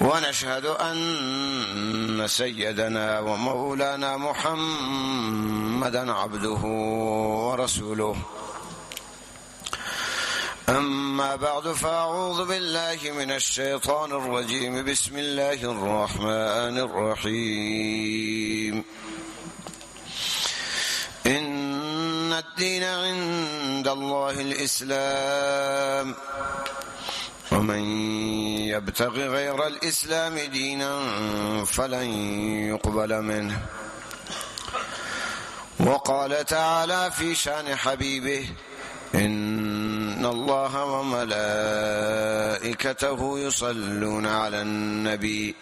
ونشهد أن سيدنا ومولانا محمدا عبده ورسوله. أما بعد فأعوذ بالله من الشيطان الرجيم. بسم الله الرحمن الرحيم. إن الدين عند الله الإسلام. ومن يبتغ غير الإسلام دينا فلن يقبل منه. وقال تعالى في شأن حبيبه إن الله وملائكته يصلون على النبي.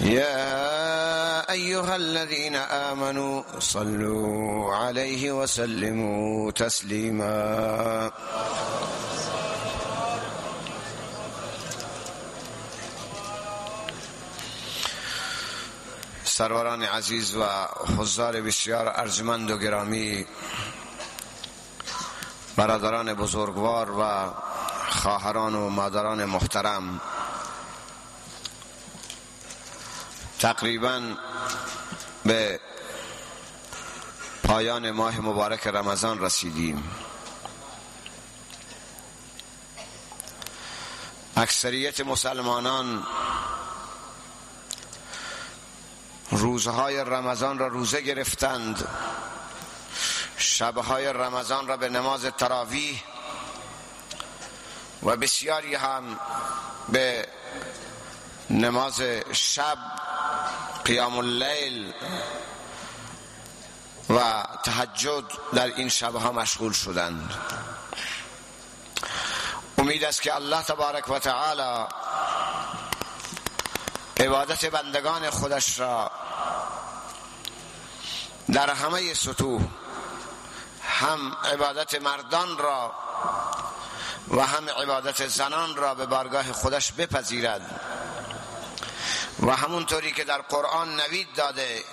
يا أيها الذين آمنوا صلوا عليه وسلموا تسليما. سروران عزیز و حضار بسیار ارجمند و گرامی برادران بزرگوار و خواهران و مادران محترم تقریبا به پایان ماه مبارک رمضان رسیدیم. اکثریت مسلمانان روزهای رمضان را روزه گرفتند. شبهای رمضان را به نماز تراویح و بسیاری هم به نماز شب قیام اللیل و تهجد در این شبها مشغول شدند. امید است که الله تبارک و تعالی عبادت بندگان خودش را در همه سطوح هم عبادت مردان را و هم عبادت زنان را به بارگاه خودش بپذیرد. و همونطوری که در قرآن نوید داده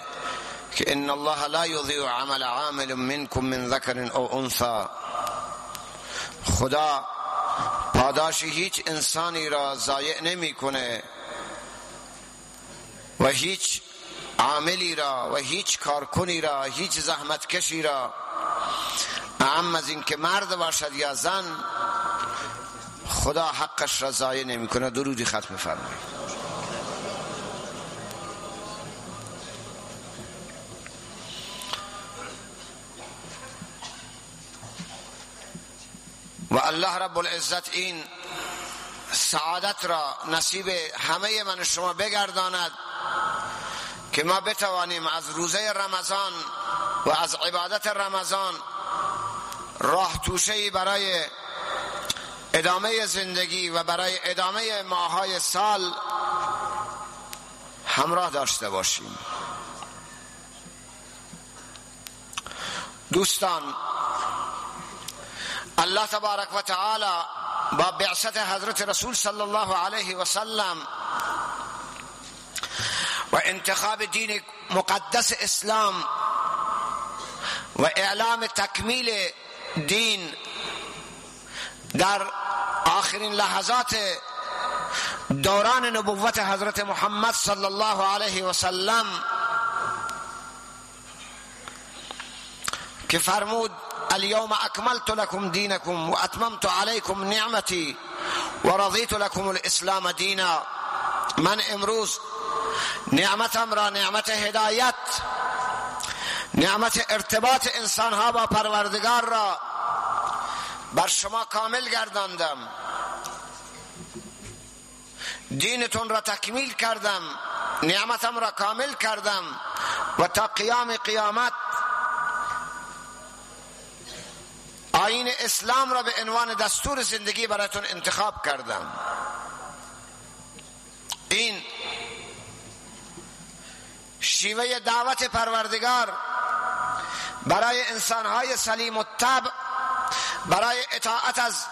که ان الله لا یضیع عمل عامل منکم من ذکر او انثى خدا پاداش هیچ انسانی را ضایع نمی‌کنه و هیچ عاملی را و هیچ کارکنی را هیچ زحمتکشی را. اهم از این که مرد باشد یا زن خدا حقش را ضایع نمی‌کنه درودی ختم فرمایید و الله رب العزت این سعادت را نصیب همه من شما بگرداند. که ما بتوانیم از روزه رمضان و از عبادت رمضان راه توشه برای ادامه زندگی و برای ادامه ماهای سال همراه داشته باشیم. دوستان الله تبارک و تعالی با بعثت حضرت رسول صلی الله علیه و سلم انتخاب دین مقدس اسلام و اعلام تکمیل دین در آخرین لحظات دوران نبوت حضرت محمد صلی الله علیه و سلم که فرمود اليوم اكملت لكم دينكم واتممت عليكم نعمتي ورضيت لكم الاسلام دینا. من امروز نعمتم را نعمت هدایت نعمت ارتباط انسان ها با پروردگار را بر شما کامل گرداندم. دینتون را تکمیل کردم نعمتم را کامل کردم و تا قیام قیامت آین اسلام را به عنوان دستور زندگی براتون انتخاب کردم این شیوه دعوت پروردگار برای انسانهای سلیم و طبع برای اطاعت از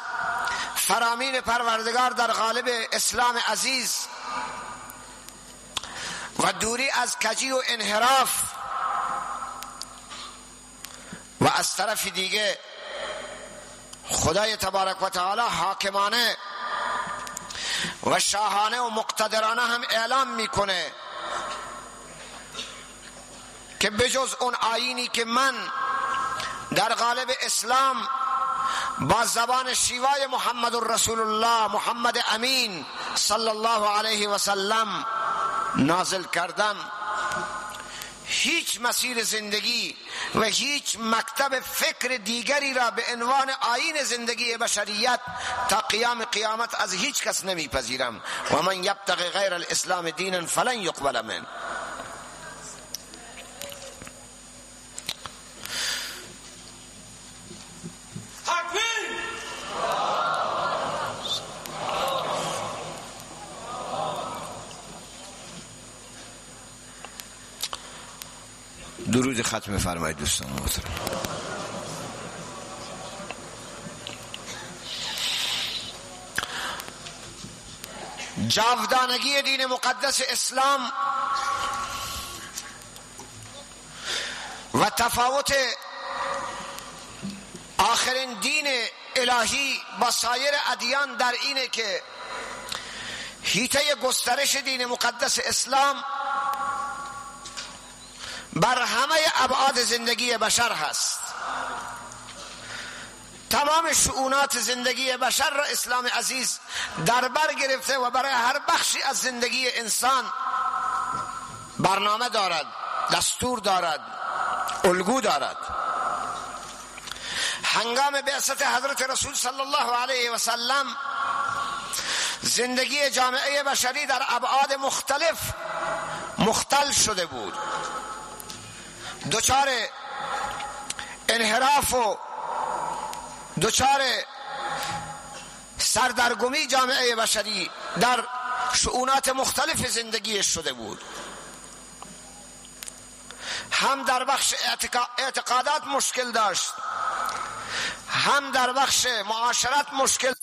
فرامین پروردگار در غالب اسلام عزیز و دوری از کجی و انحراف و از طرف دیگه خدای تبارک و تعالی حاکمانه و شاهانه و مقتدرانه هم اعلام می‌کنه که بجز اون آینی که من در غالب اسلام با زبان شیوای محمد رسول الله محمد امین صلی الله علیه و سلم نازل کردم هیچ مسیر زندگی و هیچ مکتب فکر دیگری را به عنوان آین زندگی بشریت تا قیام قیامت از هیچ کس نمیپذیرم. و من یبتغی غیر الاسلام دینا فلن یقبل من ختم فرمایید دوستان. محترم جاودانگی دین مقدس اسلام و تفاوت آخرین دین الهی با سایر ادیان در اینه که هیته گسترش دین مقدس اسلام بر همه ابعاد زندگی بشر هست. تمام شعونات زندگی بشر را اسلام عزیز در بر گرفته و برای هر بخشی از زندگی انسان برنامه دارد دستور دارد الگو دارد. هنگام بعثت حضرت رسول صلی الله علیه و سلم زندگی جامعه بشری در ابعاد مختلف مختل شده بود. دچار انحراف و دچار سردرگمی جامعه بشری در شعونات مختلف زندگی شده بود. هم در بخش اعتقادات مشکل داشت هم در بخش معاشرت مشکل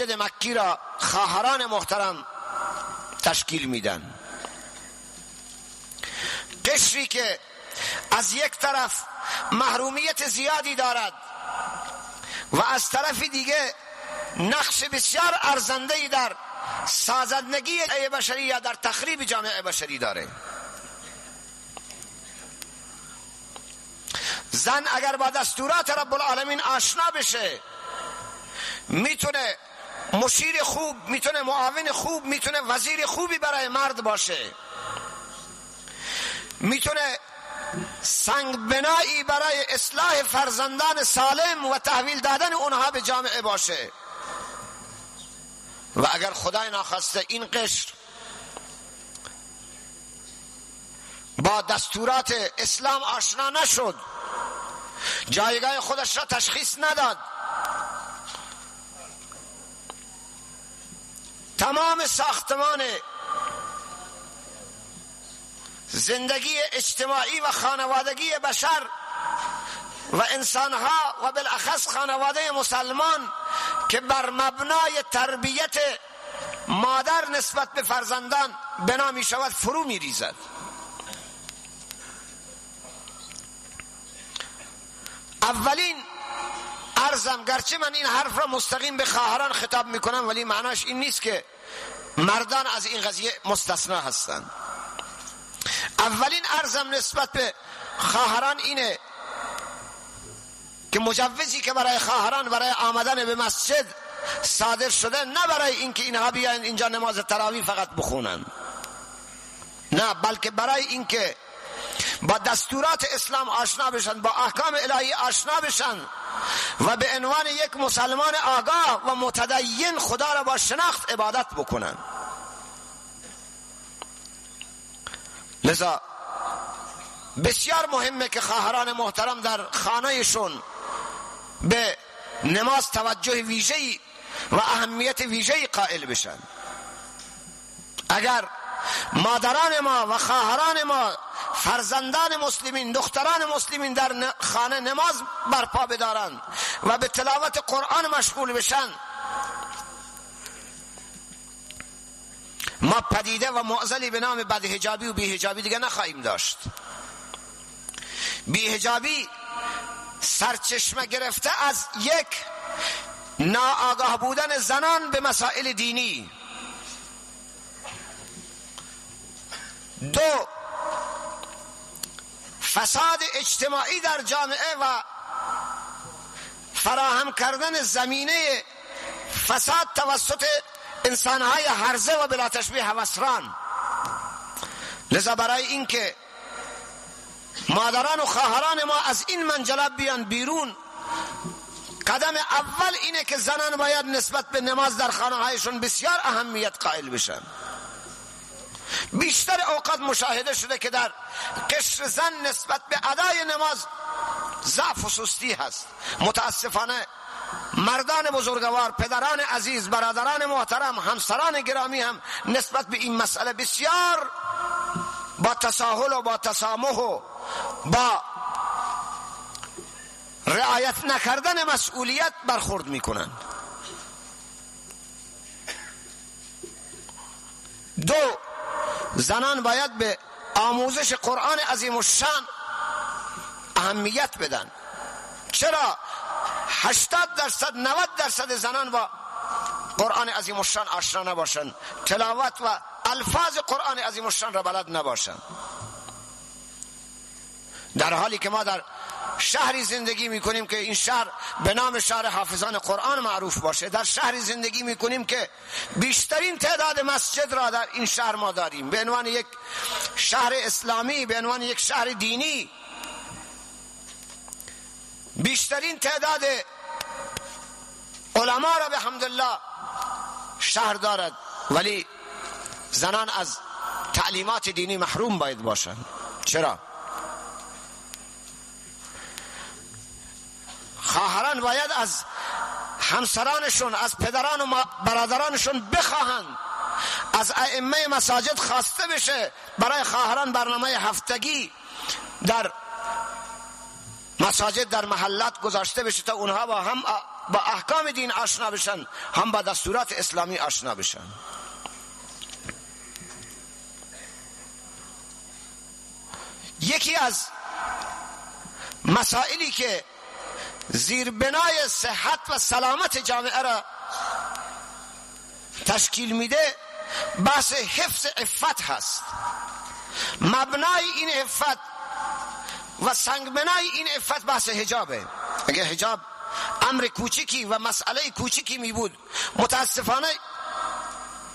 مسجد مکی را خواهران محترم تشکیل میدن. قشری که از یک طرف محرومیت زیادی دارد و از طرف دیگه نقش بسیار ارزنده در سازندگی بشری یا در تخریب جامعه بشری داره. زن اگر با دستورات رب العالمین آشنا بشه می‌تونه مشیر خوب می‌تونه معاون خوب می‌تونه وزیر خوبی برای مرد باشه. می‌تونه سنگ بنایی برای اصلاح فرزندان سالم و تحویل دادن اونها به جامعه باشه. و اگر خدای ناخواسته این قشر با دستورات اسلام آشنا نشد جایگاه خودش را تشخیص نداد تمام ساختمان زندگی اجتماعی و خانوادگی بشر و انسانها و بالاخص خانواده مسلمان که بر مبنای تربیت مادر نسبت به فرزندان بنا می شود فرو می ریزد اولین ارزم گرچه من این حرف را مستقیم به خواهران خطاب می‌کنم ولی معناش این نیست که مردان از این قضیه مستثنا هستند. اولین ارزم نسبت به خواهران اینه که مجوزی که برای خواهران برای آمدن به مسجد صادر شده نه برای اینکه اینها بیاین اینجا نماز تراوی فقط بخونن نه بلکه برای اینکه با دستورات اسلام آشنا بشن با احکام الهی آشنا بشن. و به عنوان یک مسلمان آگاه و متدین خدا را با شناخت عبادت بکنن. لذا بسیار مهمه که خواهران محترم در خانهشون به نماز توجه ویژه‌ای و اهمیت ویژه‌ای قائل بشن. اگر مادران ما و خواهران ما فرزندان مسلمین دختران مسلمین در خانه نماز برپا بدارند و به تلاوت قرآن مشغول بشن. ما پدیده و معزلی به نام بدهجابی و بیهجابی دیگه نخواهیم داشت. بیهجابی سرچشمه گرفته از یک ناآگاه بودن زنان به مسائل دینی. دو فساد اجتماعی در جامعه و فراهم کردن زمینه فساد توسط انسانهای هرزه و بلا تشبیه حوسران لذا برای اینکه مادران و خواهران ما از این منجلب بیان بیرون قدم اول اینه که زنان باید نسبت به نماز در خانه هایشون بسیار اهمیت قائل بشن. بیشتر اوقات مشاهده شده که در قشر زن نسبت به ادای نماز ضعف و سستی هست. متاسفانه مردان بزرگوار پدران عزیز برادران محترم همسران گرامی هم نسبت به این مسئله بسیار با تساهل و با تسامح و با رعایت نکردن مسئولیت برخورد می‌کنند. دو زنان باید به آموزش قرآن عظیم الشان اهمیت بدن. چرا؟ هشتاد درصد 90 درصد زنان با قرآن عظیم الشان آشنا نباشند تلاوت و الفاظ قرآن عظیم الشان را بلد نباشند در حالی که ما در شهری زندگی می‌کنیم که این شهر به نام شهر حافظان قرآن معروف باشه. در شهری زندگی می‌کنیم که بیشترین تعداد مسجد را در این شهر ما داریم. به عنوان یک شهر اسلامی به عنوان یک شهر دینی بیشترین تعداد علما را به حمدالله شهر دارد. ولی زنان از تعلیمات دینی محروم باید باشند. چرا؟ خواهران باید از همسرانشون از پدران و برادرانشون بخواهند. از ائمه مساجد خواسته بشه برای خواهران برنامه هفتگی در مساجد در محلات گذاشته بشه تا اونها با هم با احکام دین آشنا بشن هم با دستورات اسلامی آشنا بشن. یکی از مسائلی که زیر بنای صحت و سلامت جامعه را تشکیل میده بحث حفظ عفت هست. مبنای این عفت و سنگ بنای این عفت بحث حجابه. اگه حجاب امر کوچکی و مسئله کوچکی می بود متاسفانه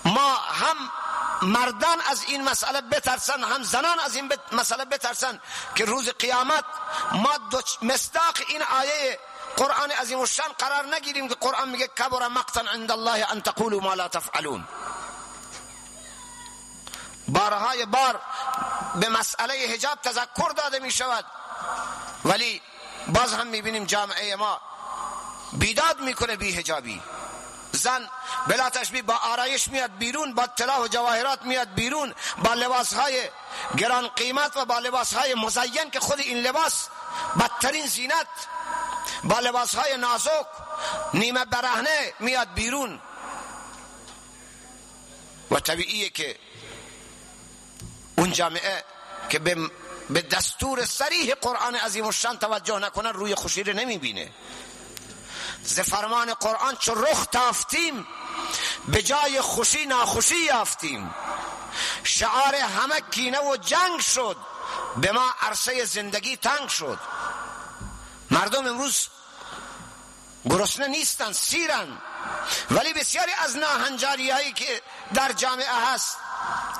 ما هم مردان از این مسئله بترسن هم زنان از این مسئله بترسن که روز قیامت ما مصداق این آیه قرآن عظیم الشان قرار نگیریم که قرآن میگه کبر مقتا عند الله ان تقولوا ما لا تفعلون. بارهای بار به مسئله حجاب تذکر داده می شود ولی باز هم می‌بینیم جامعه ما بیداد می‌کنه بی حجابی. زن بلا تشبیه با آرایش میاد بیرون با طلا و جواهرات میاد بیرون با لباس های گران قیمت و با لباس های مزین که خود این لباس بدترین زینت. با لباس های نازک نیمه برهنه میاد بیرون. و طبیعیه که اون جامعه که به دستور سریح قرآن عظیم الشان توجه نکنن روی خوشی رو نمی‌بینه. ز فرمان قرآن چو رخ تافتیم به جای خوشی ناخوشی یافتیم. شعار همه کینه و جنگ شد به ما عرصه زندگی تنگ شد. مردم امروز گرسنه نیستن سیرن. ولی بسیاری از ناهنجاری هایی که در جامعه هست.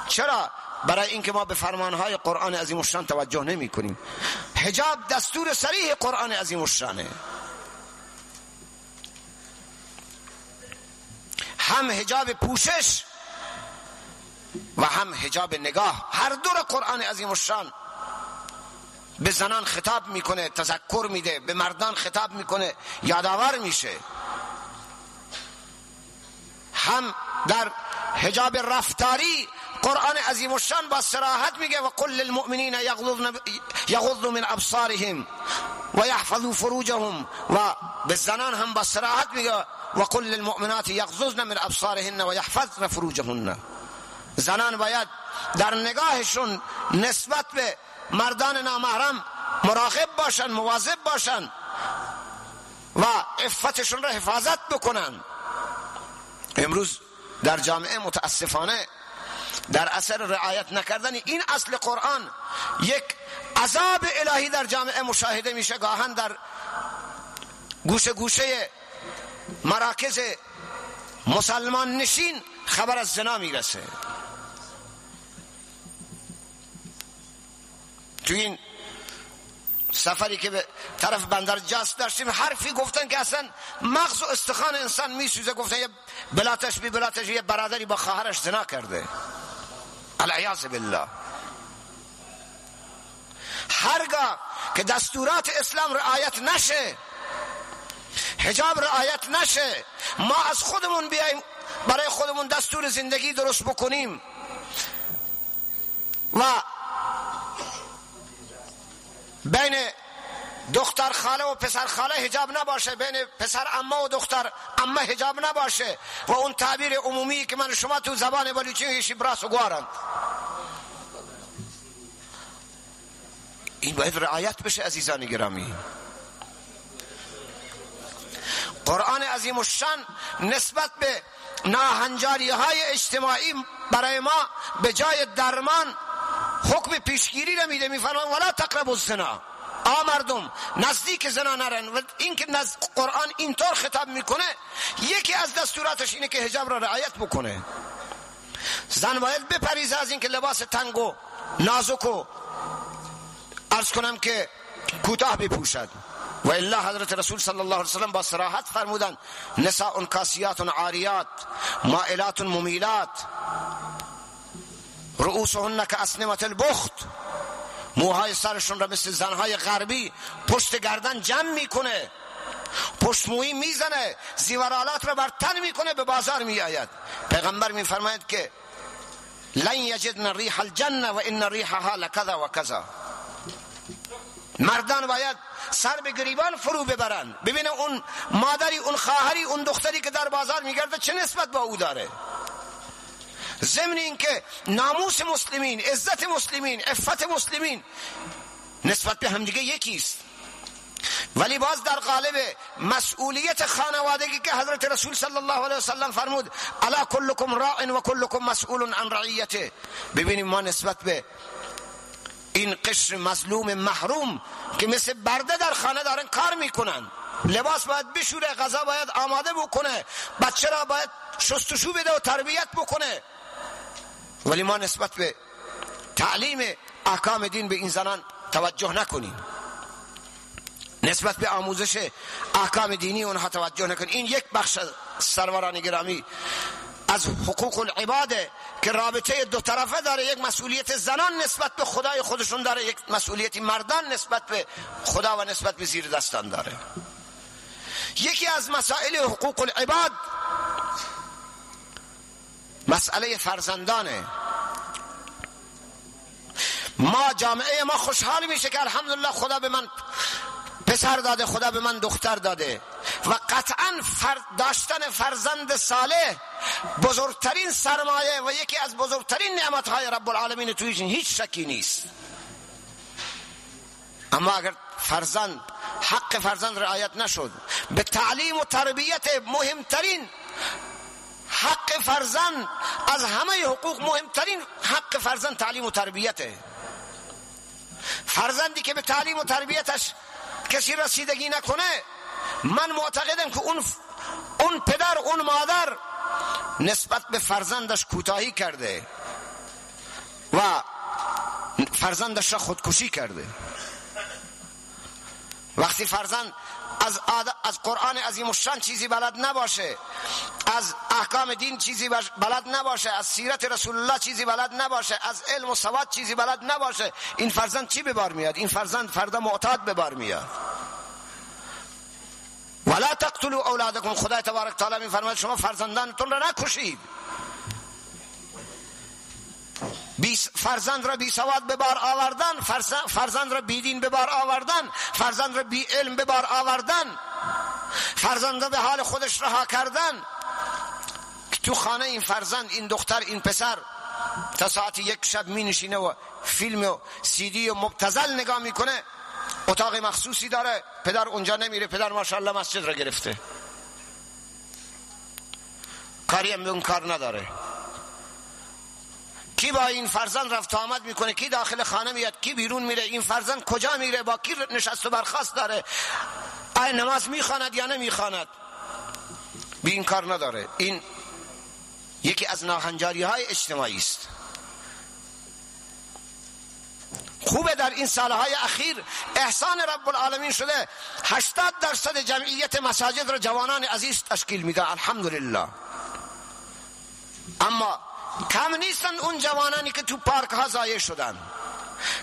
چرا؟ برای اینکه ما به فرمانهای قرآن عظیم الشان توجه نمی کنیم حجاب دستور سریح قرآن عظیم الشانه. هم حجاب پوشش و هم حجاب نگاه. هر دور قرآن عظیم الشان به زنان خطاب می‌کنه تذکر میده به مردان خطاب می‌کنه یادآور میشه. هم در حجاب رفتاری قرآن عظیم الشان با سراحت میگه و قل للمؤمنین یغضوا من ابصارهم و یحفظوا فروجهم. و به زنان هم با سراحت میگه و قل للمؤمنات یغضضن من ابصارهن و یحفظن فروجهن. زنان باید در نگاهشون نسبت به مردان نامحرم مراقب باشن مواظب باشن و عفتشون را حفاظت بکنن. امروز در جامعه متاسفانه در اثر رعایت نکردن این اصل قرآن یک عذاب الهی در جامعه مشاهده میشه گاهن در گوشه گوشه مراکز مسلمان نشین خبر از زنا می‌رسه. تو این سفری که به طرف بندر جاست داشتیم حرفی گفتن که اصلا مغز و استخوان انسان میسوزه. گفتن یه بلاتش بی بلاتش یه برادری با خواهرش زنا کرده. العیاذ بالله. هرگاه که دستورات اسلام رعایت نشه حجاب رعایت نشه. ما از خودمون بیایم برای خودمون دستور زندگی درست بکنیم. و بین دختر خاله و پسر خاله حجاب نباشه. بین پسر اما و دختر اما حجاب نباشه. و اون تعبیر عمومی که من شما تو زبان بلوچی هیشی براس و گوارند این باید رعایت بشه عزیزان گرامی. قرآن عظیم الشان نسبت به ناهنجاری های اجتماعی برای ما به جای درمان حکم پیشگیری را میده میفرمان ولا تقربوا الزنا. آ مردم نزدیک زنا نرن. و این که نزد قرآن اینطور خطاب می‌کنه یکی از دستوراتش اینه که حجاب را رعایت بکنه. زن باید بپریزه از اینکه لباس تنگ و نازک و ارز کنم که کوتاه بپوشد. و الا حضرت رسول صلی الله علیه وسلم با صراحت فرمودن نساء کاسیات عاریات مائلات ممیلات رؤوسهن که اسنمت البخت. موهای سرشون را مثل زنهای غربی پشت گردن جمع می‌کنه پشت مویی می‌زنه زیورالات را بر تن می‌کنه به بازار میآید. پیغمبر میفرماید که لن یجدن ریح الجنه و ان ریحها لکذا و کذا. مردان باید سر به گریبان فرو ببرن ببینه اون مادری اون خواهری اون دختری که در بازار میگرده چه نسبت با او داره؟ ضمن اینکه ناموس مسلمین عزت مسلمین عفت مسلمین نسبت به همدیگه یکیست ولی باز در قالب مسئولیت خانوادگی که حضرت رسول صلی الله علیه وسلم فرمود الا کلکم راع و کلکم مسئول عن رعیته. ببینیم ما نسبت به این قشر مظلوم محروم که مثل برده در خانه دارن کار می‌کنن. لباس باید بشوره غذا باید آماده بکنه. بچه را باید شستشو بده و تربیت بکنه. ولی ما نسبت به تعلیم احکام دین به این زنان توجه نکنیم. نسبت به آموزش احکام دینی اونها توجه نکنیم. این یک بخش سروران گرامی از حقوق العباده که رابطه دو طرفه داره یک مسئولیت زنان نسبت به خدای خودشون داره یک مسئولیت مردان نسبت به خدا و نسبت به زیر دستان داره. یکی از مسائل حقوق العباد مسئله فرزندانه. ما جامعه ما خوشحال میشه که الحمدلله خدا به من پسر داده خدا به من دختر داده. و قطعا داشتن فرزند صالح بزرگترین سرمایه و یکی از بزرگترین نعمتهای رب العالمین تویش هیچ شکی نیست. اما اگر فرزند حق فرزند رعایت نشد به تعلیم و تربیت مهمترین حق فرزند از همه حقوق مهمترین حق فرزند تعلیم و تربیته. فرزندی که به تعلیم و تربیتش کسی رسیدگی نکنه؟ من معتقدم که اون اون پدر اون مادر نسبت به فرزندش کوتاهی کرده و فرزندش را خودکشی کرده. وقتی فرزند از, از قرآن عظیم الشان چیزی بلد نباشه از احکام دین چیزی بلد نباشه از سیرت رسول الله چیزی بلد نباشه از علم و سواد چیزی بلد نباشه این فرزند چی به بار میاد؟ این فرزند فردا معتاد به بار میاد. ولا تقتلوا اولادکم خدای تبارک تعالی می فرماید شما فرزندانتون را نکشید. فرزند را بی سواد به بار آوردن فرزند را بی دین به بار آوردن فرزند را بی علم به بار آوردن. فرزند را به حال خودش رها کردن. تو خانه این فرزند این دختر این پسر تا ساعت یک شب می نشینه و فیلم و سیدی و مبتزل نگاه می‌کنه اتاق مخصوصی داره. پدر اونجا نمیره. پدر ماشاءالله مسجد را گرفته. کاری هم به اون کار نداره. کی با این فرزند رفت آمد می‌کنه؟ کی داخل خانه میاد؟ کی بیرون میره؟ این فرزند کجا میره؟ با کی نشست و برخواست داره؟ آیا نماز می‌خواند یا نمی‌خواند؟ بی این کار نداره. این یکی از ناهنجاری های اجتماعی است. خوبه در این سالهای اخیر احسان رب العالمین شده. 80 درصد جمعیت مساجد را جوانان عزیز تشکیل میده الحمدلله. اما کم نیستن اون جوانانی که تو پارک ها زایه شدن.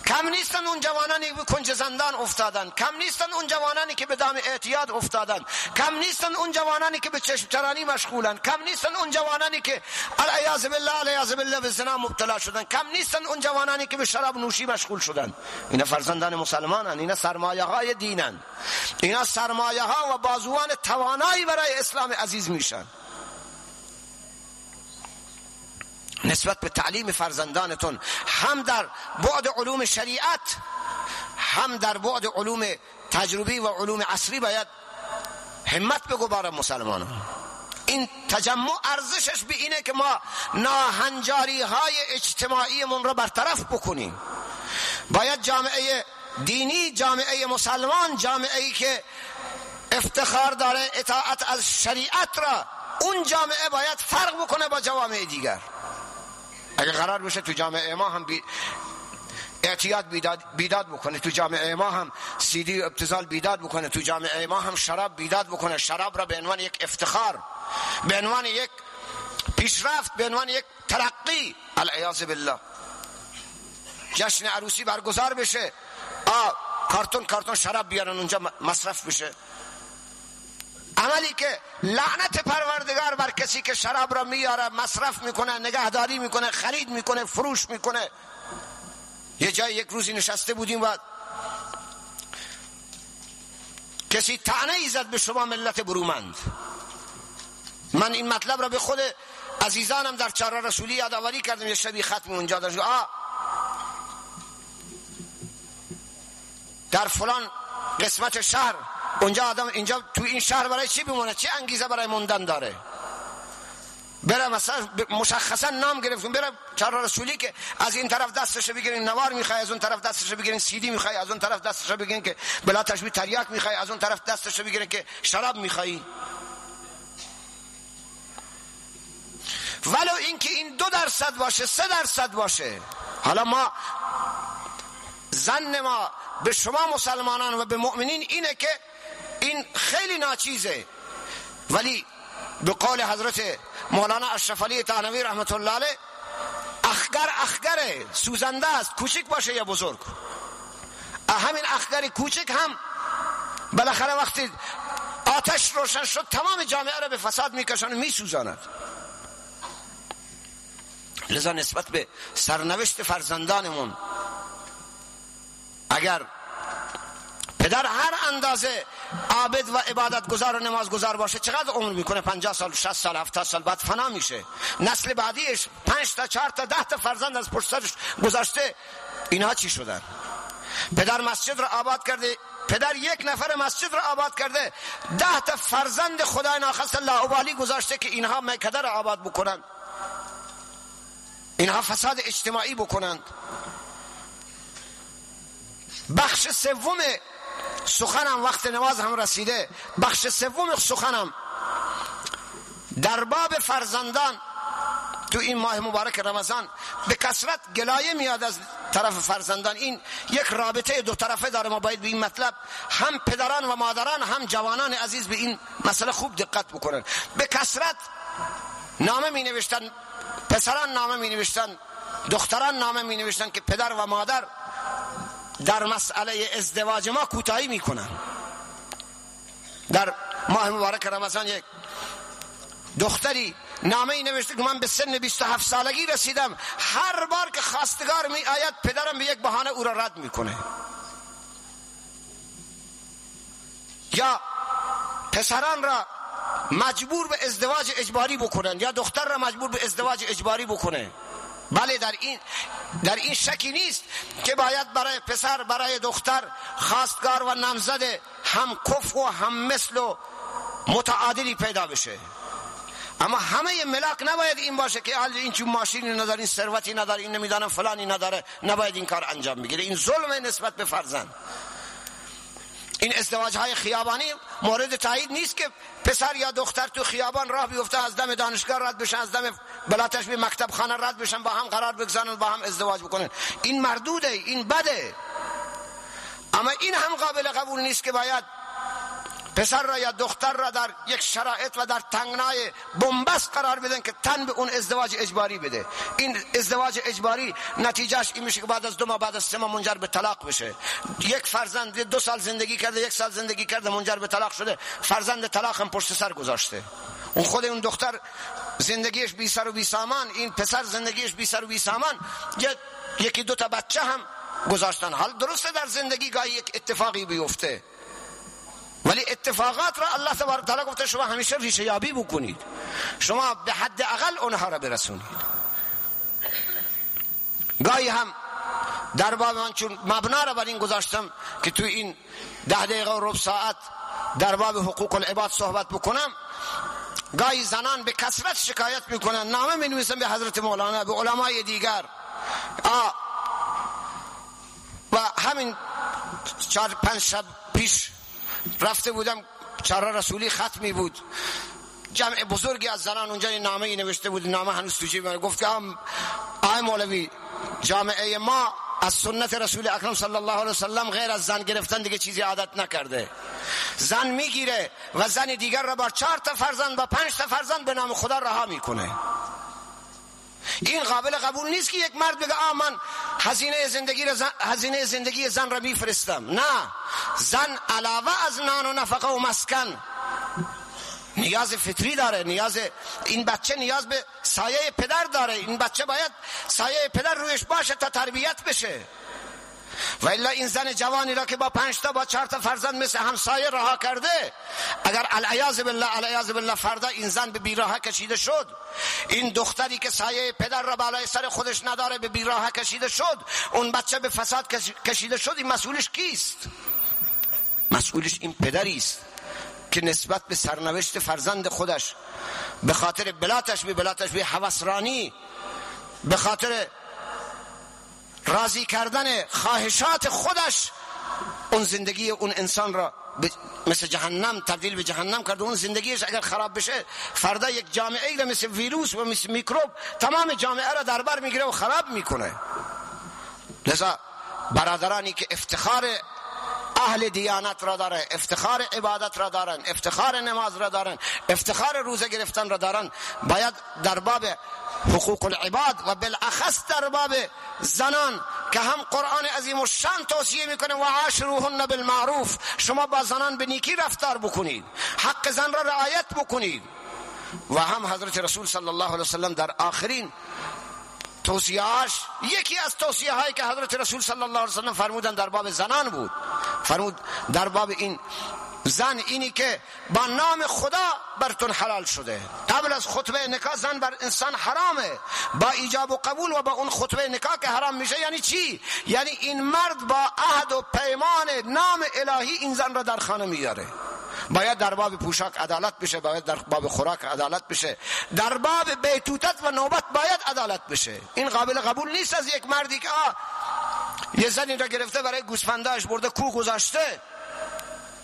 کم نیستن اون جوانانی که به کنج زندان افتادن. کم نیستن اون جوانانی که به دام اعتیاد افتادن. کم نیستن اون جوانانی که به چشم چرانی مشغولن. کم نیستن اون جوانانی که العیاذ بالله العیاذ بالله به زنا مبتلا شدن. کم نیستن اون جوانانی که به شراب نوشی مشغول شدن. اینا فرزندان مسلمانن. اینا سرمایه های دینن. اینا سرمایه ها و بازوان توانایی برای اسلام عزیز میشن. نسبت به تعلیم فرزندانتون هم در بعد علوم شریعت هم در بعد علوم تجربی و علوم عصری باید همت بگو برای مسلمانان. این تجمع ارزشش به اینه که ما ناهنجاری های اجتماعی من را برطرف بکنیم. باید جامعه دینی جامعه مسلمان جامعه ای که افتخار داره اطاعت از شریعت را اون جامعه باید فرق بکنه با جوامع دیگر. اگر قرار بشه تو جامعه ما هم اعتیاد بیداد, بیداد بکنه. تو جامعه ما هم سیدی و ابتزال بیداد بکنه. تو جامعه ما هم شراب بیداد بکنه. شراب را به عنوان یک افتخار به عنوان یک پیشرفت به عنوان یک ترقی. العیاذ بالله. جشن عروسی برگزار بشه. آ کارتون کارتون شراب بیارن اونجا مصرف بشه. عملی که لعنت پروردگار بر کسی که شراب را میاره مصرف می‌کنه نگهداری می‌کنه خرید می‌کنه فروش می‌کنه. یه جای یک روزی نشسته بودیم و کسی تعنه ای زد به شما ملت برومند. من این مطلب را به خود عزیزانم در چهار رسولی یادآوری کردم. یه شبی ختم اونجا داشت. آ در فلان قسمت شهر اونجا آدم اینجا تو این شهر برای چی بمونه چه انگیزه برای موندن داره؟ بره مثلا مشخصا نام گرفتون بره چهار رسولی که از این طرف دستش بگیرین نوار می‌خوای از اون طرف دستش بگیرین سیدی می‌خوای از اون طرف دستش بگیرین که بلا تشبیه تریاک می‌خوای از اون طرف دستش بگیرین که شراب می‌خوای ولو اینکه این دو درصد باشه سه درصد باشه. حالا ما زن ما به شما مسلمانان و به مؤمنین اینه که این خیلی ناچیزه. ولی به قول حضرت مولانا اشرف علی تانوی رحمت الله علیه اخگر اخگره سوزنده است کوچک باشه یا بزرگ. همین اخگر کوچک هم بالاخره وقتی آتش روشن شد تمام جامعه را به فساد می‌کشن و میسوزاند. لذا نسبت به سرنوشت فرزندانمون اگر پدر هر اندازه عابد و عبادت گذار و نماز گذار باشه چقدر عمر می‌کنه؟ 50 سال 60 سال 70 سال بعد فنا میشه. نسل بعدیش 5 تا 4 تا 10 تا فرزند از پشت سرش گذاشته. اینها چی شدن؟ پدر مسجد رو آباد کرده. پدر یک نفر مسجد رو آباد کرده. ده تا فرزند خدای ناخست لاعبالی گذاشته که اینها میکده رو آباد بکنند اینها فساد اجتماعی بکنند. بخش سوم سخنم وقت نماز هم رسیده. بخش سوم سخنم. در باب فرزندان تو این ماه مبارک رمضان به کسرت گلایه میاد از طرف فرزندان. این یک رابطه دو طرفه داره. ما باید به این مطلب هم پدران و مادران هم جوانان عزیز به این مسئله خوب دقت بکنن. به کسرت نامه می نوشتن پسران نامه می نوشتن دختران نامه می نوشتن که پدر و مادر در مسئله ازدواج ما کوتاهی می‌کنن در ماه مبارک رمضان یک دختری نامه ای نوشته که من به سن 27 سالگی رسیدم. هر بار که خواستگار می آید پدرم به یک بهانه او را رد می‌کنه. یا پسران را مجبور به ازدواج اجباری بکنن یا دختر را مجبور به ازدواج اجباری بکنه. بله در این در این شکی نیست که باید برای پسر برای دختر خواستگار و نمزد هم کف و هم مثل و متعادلی پیدا بشه. اما همه ملاک نباید این باشه که حال این چون ماشینی نداره این ثروتی نداره این نمی‌دانم فلانی نداره نباید این کار انجام بگیره. این ظلم نسبت به فرزند. این ازدواج های خیابانی مورد تایید نیست که پسر یا دختر تو خیابان راه بیفته از دم دانشگاه رد بشن از دم بلاتش به مکتب خانه رد بشن با هم قرار بگذارن با هم ازدواج بکنن. این مردوده این بده. اما این هم قابل قبول نیست که باید پسر را یا دختر را در یک شرایط و در تنگنای بنبست قرار بدن که تن به اون ازدواج اجباری بده. این ازدواج اجباری نتیجهش این میشه که بعد از دو ماه بعد از سه ماه منجر به طلاق بشه. یک فرزند دو سال زندگی کرده یک سال زندگی کرده منجر به طلاق شده. فرزند طلاق هم پشت سر گذاشته. اون خود اون دختر زندگیش بی سر و بی سامان این پسر زندگیش بی سر و بی سامان یکی دو تا بچه هم گذاشتن. حال درسته در زندگی گاهی یک اتفاقی بیفته. ولی اتفاقات را الله تبارک تعالی گفته شما همیشه ریشه یابی بکنید. شما به حد اقل اونها را برسونید. گاهی هم در باب من چون مبنا را بر این گذاشتم که تو این ده دقیقه و ربع ساعت در باب حقوق العباد صحبت بکنم گاهی زنان به کسرت شکایت می‌کنن نامه می نویسن به حضرت مولانا به علمای دیگر. آ و همین چهار پنج شب پیش رفته بودم چرا رسولی ختمی بود. جمع بزرگی از زنان اونجا این نامه ای نوشته بود. نامه هنوز تو جیب گفت که آی مولوی جامعه ما از سنت رسول اکرم صلی الله علیه وسلم غیر از زن گرفتن دیگه چیزی عادت نکرده. زن می‌گیره و زن دیگر را با چهار تا فرزند با پنج تا فرزند به نام خدا رها می‌کنه. این قابل قبول نیست که یک مرد بگه آ من هزینه زندگی زن هزینه زندگی زن را میفرستم. نه. زن علاوه از نان و نفقه و مسکن نیاز فطری داره نیاز این بچه نیاز به سایه پدر داره. این بچه باید سایه پدر رویش باشه تا تربیت بشه. و الا این زن جوانی را که با پنج تا با چهار تا فرزند مثل همسایه رها کرده. اگر العیاذ بالله العیاذ بالله فردا این زن به بیراه کشیده شد این دختری که سایه پدر را بالای سر خودش نداره به بیراه کشیده شد اون بچه به فساد کشیده شد این مسئولش کیست؟ مسئولش این پدری است که نسبت به سرنوشت فرزند خودش به خاطر بلاتش به بلاتش به حوسرانی به خاطر راضی کردن خواهشات خودش اون زندگی اون انسان را مثل جهنم تبدیل به جهنم کرده اون زندگیش اگر خراب بشه فردا یک جامعه ای مثل ویروس و مثل میکروب تمام جامعه را در بر می‌گیره و خراب می‌کنه. لذا برادرانی که افتخار اهل دیانت را داره افتخار عبادت را دارن افتخار نماز را دارن افتخار روزه گرفتن را دارن. باید در باب حقوق العباد و بالاخص در باب زنان که هم قرآن عظیم و شان توصیه می‌کنه و عاشروهن بالمعروف. شما با زنان به نیکی رفتار بکنید حق زن را رعایت بکنید. و هم حضرت رسول صلی الله علیه وسلم در آخرین توصیهاش یکی از توصیه هایی که حضرت رسول صلی الله علیه وسلم فرمودن در باب زنان بود. فرمود در باب این زن اینی که با نام خدا برتون حلال شده. قبل از خطبه نکاح زن بر انسان حرامه. با ایجاب و قبول و با اون خطبه نکاح که حرام میشه یعنی چی؟ یعنی این مرد با عهد و پیمان نام الهی این زن را در خانه میاره. باید در باب پوشاک عدالت بشه باید در باب خوراک عدالت بشه. در باب بیتوتت و نوبت باید عدالت بشه. این قابل قبول نیست از یک مردی که آه یه زنی را گرفته برای گوسفنداش برده کو گذاشته؟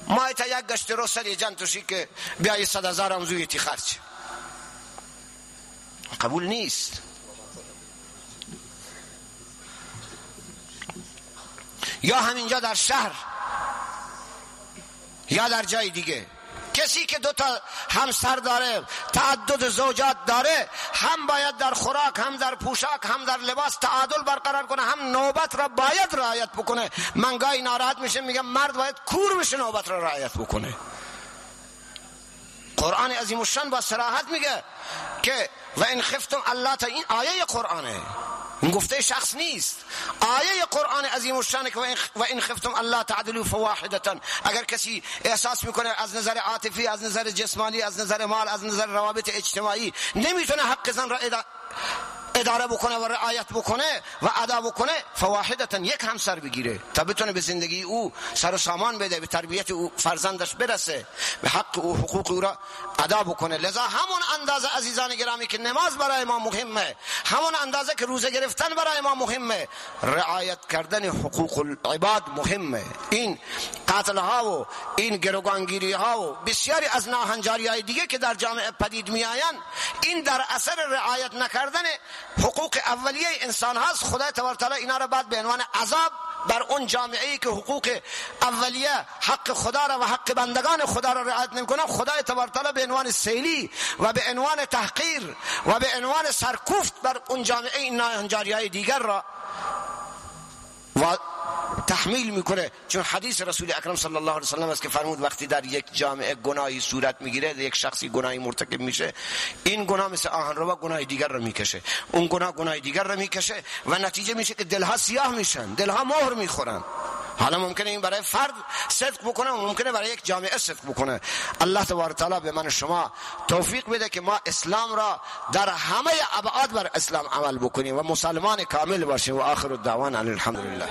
ما تا یک گشت رو سر جن توشی که بیای صد هزار هم زوی تی خرچ. قبول نیست. یا همینجا در شهر یا در جای دیگه. کسی که دو تا همسر داره تعدد زوجات داره هم باید در خوراک هم در پوشاک هم در لباس تعادل برقرار کنه هم نوبت را باید رعایت بکنه. من گاهی ناراحت میشه میگم مرد باید کور بشه نوبت را رعایت بکنه. قرآن عظیم الشان با صراحت میگه که و این خفتم الله تا این آیه قرآنه. این گفته شخص نیست. آیه قرآن عظیم الشان که و این خفتم الله تعدلوا فواحدتا. اگر کسی احساس می‌کنه از نظر عاطفی از نظر جسمانی از نظر مال از نظر روابط اجتماعی نمی‌تونه حق زن را اداره بکنه و رعایت بکنه و ادا بکنه فواحدتا یک همسر بگیره تا بتونه به زندگی او سر و سامان بده به تربیت او فرزندش برسه. به حق او حقوق او را ادا بکنه. لذا همون اندازه عزیزان گرامی که نماز برای ما مهمه همون اندازه که روزه گرفتن برای ما مهمه رعایت کردن حقوق العباد مهمه. این قتل ها و این گروگانگیری ها و بسیاری از ناهنجاری های دیگه که در جامعه پدید می این در اثر رعایت نکردن حقوق اولیه انسان هست خدا تعالی اینا را بعد به عنوان عذاب بر اون جامعه ای که حقوق اولیه حق خدا را و حق بندگان خدا را رعایت نمی‌کنه. خدای تعالی به عنوان سیلی و به عنوان تحقیر و به عنوان سرکوفت بر اون جامعه این های دیگر را و تحمیل می‌کنه چون حدیث رسول اکرم صلی الله علیه وسلم است که فرمود وقتی در یک جامعه گناهی صورت می‌گیره یک شخصی گناهی مرتکب میشه این گناه مثل آهن رو گناه دیگر رو می‌کشه اون گناه گناه دیگر رو می‌کشه و نتیجه میشه که دلها سیاه میشن دلها مهر می‌خورن. حالا ممکنه این برای فرد صدق بکنه و ممکنه برای یک جامعه صدق بکنه. الله تبارک تعالی به من شما توفیق بده که ما اسلام را در همه ابعاد بر اسلام عمل بکنیم و مسلمان کامل باشیم. و آخر الدعوان الحمدلله